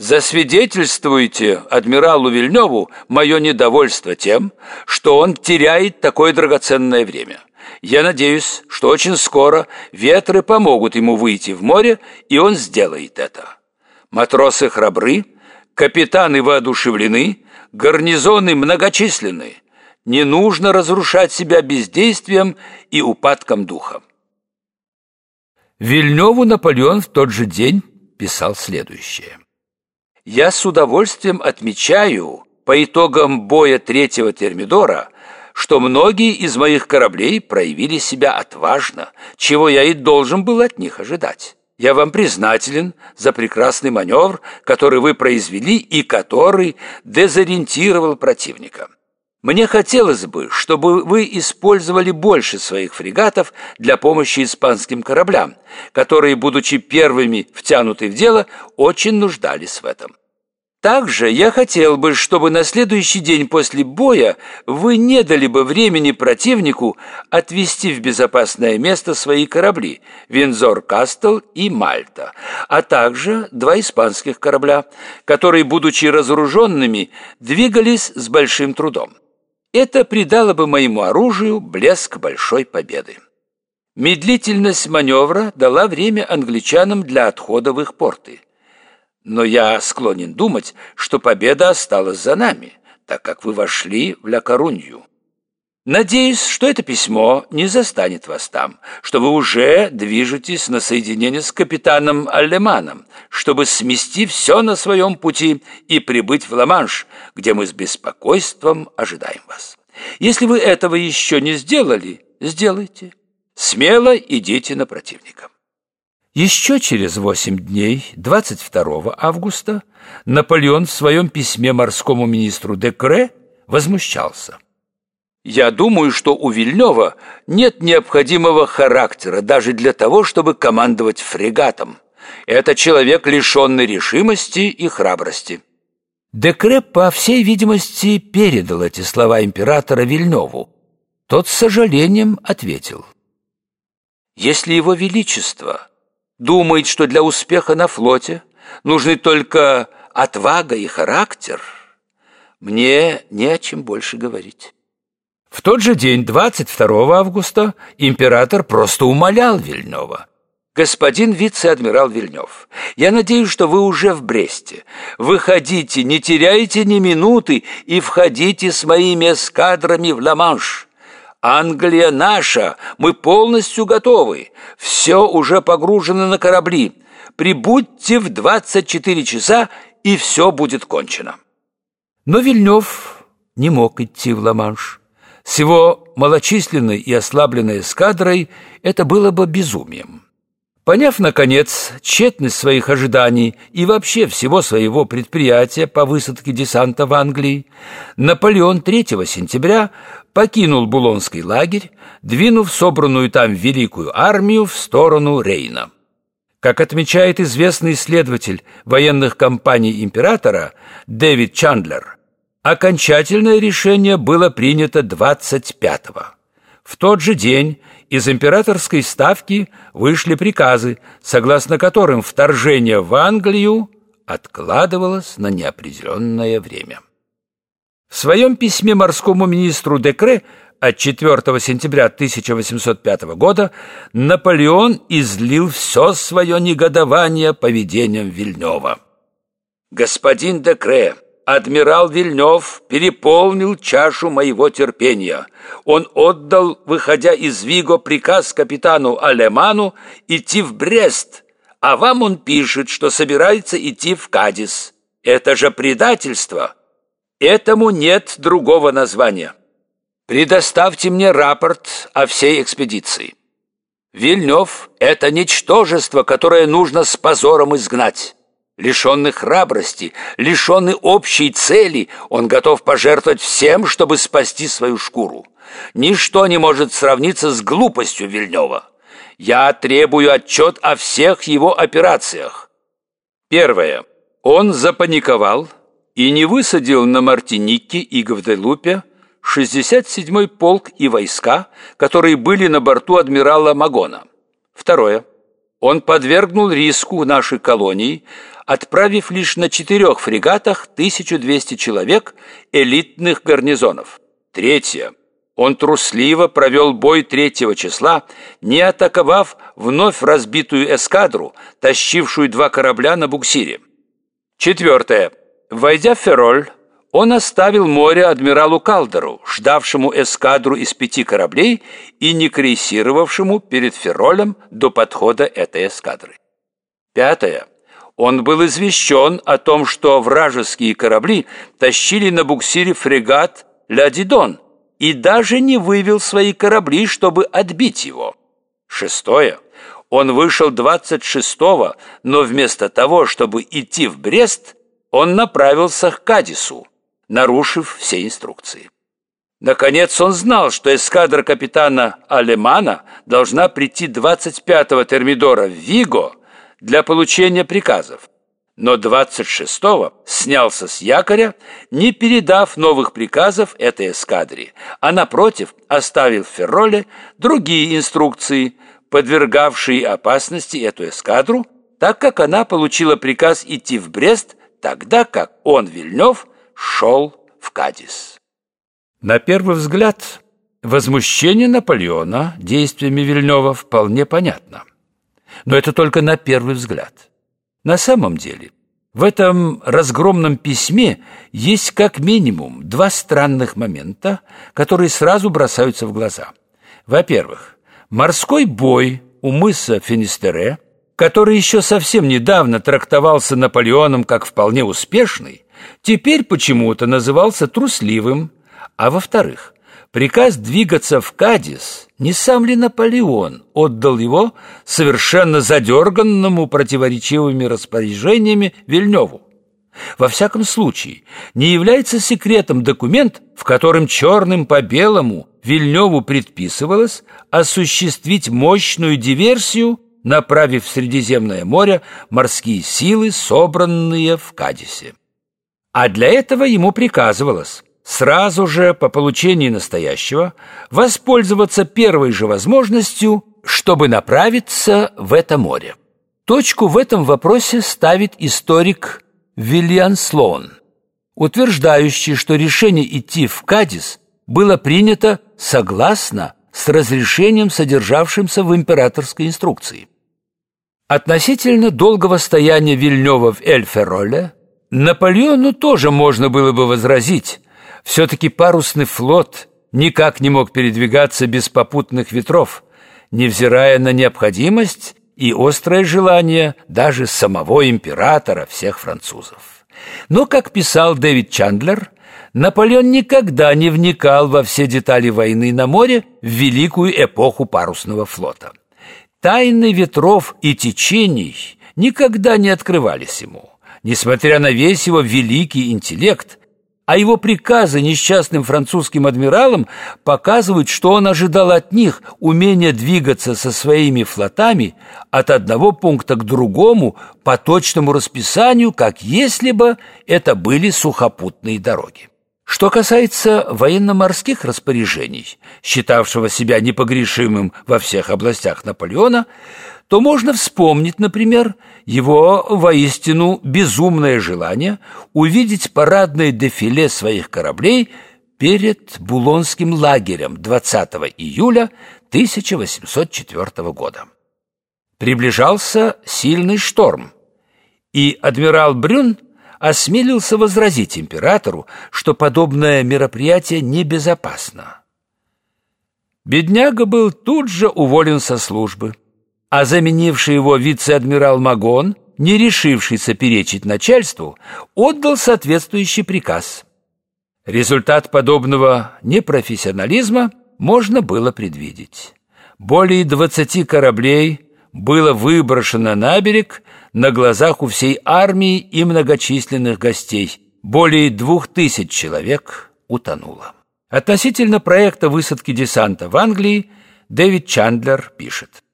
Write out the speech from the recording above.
Засвидетельствуйте адмиралу Вильневу мое недовольство тем, что он теряет такое драгоценное время. Я надеюсь, что очень скоро ветры помогут ему выйти в море, и он сделает это. Матросы храбры, капитаны воодушевлены, гарнизоны многочисленны. Не нужно разрушать себя бездействием и упадком духа. Вильневу Наполеон в тот же день писал следующее. Я с удовольствием отмечаю по итогам боя третьего термидора, что многие из моих кораблей проявили себя отважно, чего я и должен был от них ожидать. Я вам признателен за прекрасный маневр, который вы произвели и который дезориентировал противника. Мне хотелось бы, чтобы вы использовали больше своих фрегатов для помощи испанским кораблям, которые, будучи первыми втянуты в дело, очень нуждались в этом. Также я хотел бы, чтобы на следующий день после боя вы не дали бы времени противнику отвести в безопасное место свои корабли «Винзор Кастл» и «Мальта», а также два испанских корабля, которые, будучи разоруженными, двигались с большим трудом. Это придало бы моему оружию блеск большой победы. Медлительность маневра дала время англичанам для отхода в их порты – но я склонен думать, что победа осталась за нами, так как вы вошли в Ля Корунью. Надеюсь, что это письмо не застанет вас там, что вы уже движетесь на соединение с капитаном Аллеманом, чтобы смести все на своем пути и прибыть в Ла-Манш, где мы с беспокойством ожидаем вас. Если вы этого еще не сделали, сделайте. Смело идите на противника. Еще через восемь дней, 22 августа, Наполеон в своем письме морскому министру Декре возмущался. «Я думаю, что у Вильнева нет необходимого характера даже для того, чтобы командовать фрегатом. Это человек, лишенный решимости и храбрости». Декре, по всей видимости, передал эти слова императора Вильневу. Тот с сожалением ответил. «Если его величество думает, что для успеха на флоте нужны только отвага и характер, мне не о чем больше говорить. В тот же день, 22 августа, император просто умолял Вильнева. «Господин вице-адмирал Вильнев, я надеюсь, что вы уже в Бресте. Выходите, не теряйте ни минуты и входите с моими эскадрами в Ла-Манш. Англия наша, мы полностью готовы. Все уже погружено на корабли. Прибудьте в 24 часа, и все будет кончено. Но Вильнев не мог идти в Ла-Манш. С его малочисленной и ослабленной эскадрой это было бы безумием. Поняв, наконец, тщетность своих ожиданий и вообще всего своего предприятия по высадке десанта в Англии, Наполеон 3 сентября покинул Булонский лагерь, двинув собранную там великую армию в сторону Рейна. Как отмечает известный исследователь военных кампаний императора Дэвид Чандлер, окончательное решение было принято 25-го. В тот же день из императорской ставки вышли приказы, согласно которым вторжение в Англию откладывалось на неопределенное время. В своем письме морскому министру Декре от 4 сентября 1805 года Наполеон излил все свое негодование поведением Вильнева. «Господин Декре, адмирал Вильнев переполнил чашу моего терпения. Он отдал, выходя из Виго, приказ капитану Алеману идти в Брест, а вам он пишет, что собирается идти в Кадис. Это же предательство. Этому нет другого названия. Предоставьте мне рапорт о всей экспедиции. Вильнев — это ничтожество, которое нужно с позором изгнать. Лишенный храбрости, лишенный общей цели, он готов пожертвовать всем, чтобы спасти свою шкуру. Ничто не может сравниться с глупостью Вильнева. Я требую отчет о всех его операциях. Первое. Он запаниковал и не высадил на Мартинике и Гваделупе 67-й полк и войска, которые были на борту адмирала Магона. Второе. Он подвергнул риску нашей колонии, отправив лишь на четырех фрегатах 1200 человек элитных гарнизонов. Третье. Он трусливо провел бой третьего числа, не атаковав вновь разбитую эскадру, тащившую два корабля на буксире. Четвертое. Войдя в Фероль, он оставил море адмиралу Калдеру, ждавшему эскадру из пяти кораблей и не крейсировавшему перед Феролем до подхода этой эскадры. Пятое. Он был извещен о том, что вражеские корабли тащили на буксире фрегат «Ля Дидон», и даже не вывел свои корабли, чтобы отбить его. Шестое. Он вышел 26-го, но вместо того, чтобы идти в Брест, он направился к Кадису, нарушив все инструкции. Наконец он знал, что эскадра капитана Алемана должна прийти 25-го термидора в Виго для получения приказов но 26-го снялся с якоря, не передав новых приказов этой эскадре, а напротив оставил в Ферроле другие инструкции, подвергавшие опасности эту эскадру, так как она получила приказ идти в Брест, тогда как он, Вильнев, шел в Кадис. На первый взгляд, возмущение Наполеона действиями Вильнева вполне понятно. Но это только на первый взгляд – на самом деле, в этом разгромном письме есть как минимум два странных момента, которые сразу бросаются в глаза. Во-первых, морской бой у мыса Финистере, который еще совсем недавно трактовался Наполеоном как вполне успешный, теперь почему-то назывался трусливым. А во-вторых, Приказ двигаться в Кадис не сам ли Наполеон отдал его совершенно задерганному противоречивыми распоряжениями Вильневу? Во всяком случае, не является секретом документ, в котором черным по белому Вильневу предписывалось осуществить мощную диверсию, направив в Средиземное море морские силы, собранные в Кадисе. А для этого ему приказывалось сразу же по получении настоящего воспользоваться первой же возможностью, чтобы направиться в это море. Точку в этом вопросе ставит историк Вильян Слоун, утверждающий, что решение идти в Кадис было принято согласно с разрешением, содержавшимся в императорской инструкции. Относительно долгого стояния Вильнева в Эльфероле Наполеону тоже можно было бы возразить, все-таки парусный флот никак не мог передвигаться без попутных ветров, невзирая на необходимость и острое желание даже самого императора всех французов. Но, как писал Дэвид Чандлер, Наполеон никогда не вникал во все детали войны на море в великую эпоху парусного флота. Тайны ветров и течений никогда не открывались ему. Несмотря на весь его великий интеллект, а его приказы несчастным французским адмиралам показывают, что он ожидал от них умения двигаться со своими флотами от одного пункта к другому по точному расписанию, как если бы это были сухопутные дороги. Что касается военно-морских распоряжений, считавшего себя непогрешимым во всех областях Наполеона, то можно вспомнить, например, его воистину безумное желание увидеть парадное дефиле своих кораблей перед Булонским лагерем 20 июля 1804 года. Приближался сильный шторм, и адмирал Брюн осмелился возразить императору, что подобное мероприятие небезопасно. Бедняга был тут же уволен со службы – а заменивший его вице-адмирал Магон, не решившийся перечить начальству, отдал соответствующий приказ. Результат подобного непрофессионализма можно было предвидеть. Более 20 кораблей было выброшено на берег на глазах у всей армии и многочисленных гостей. Более двух тысяч человек утонуло. Относительно проекта высадки десанта в Англии Дэвид Чандлер пишет –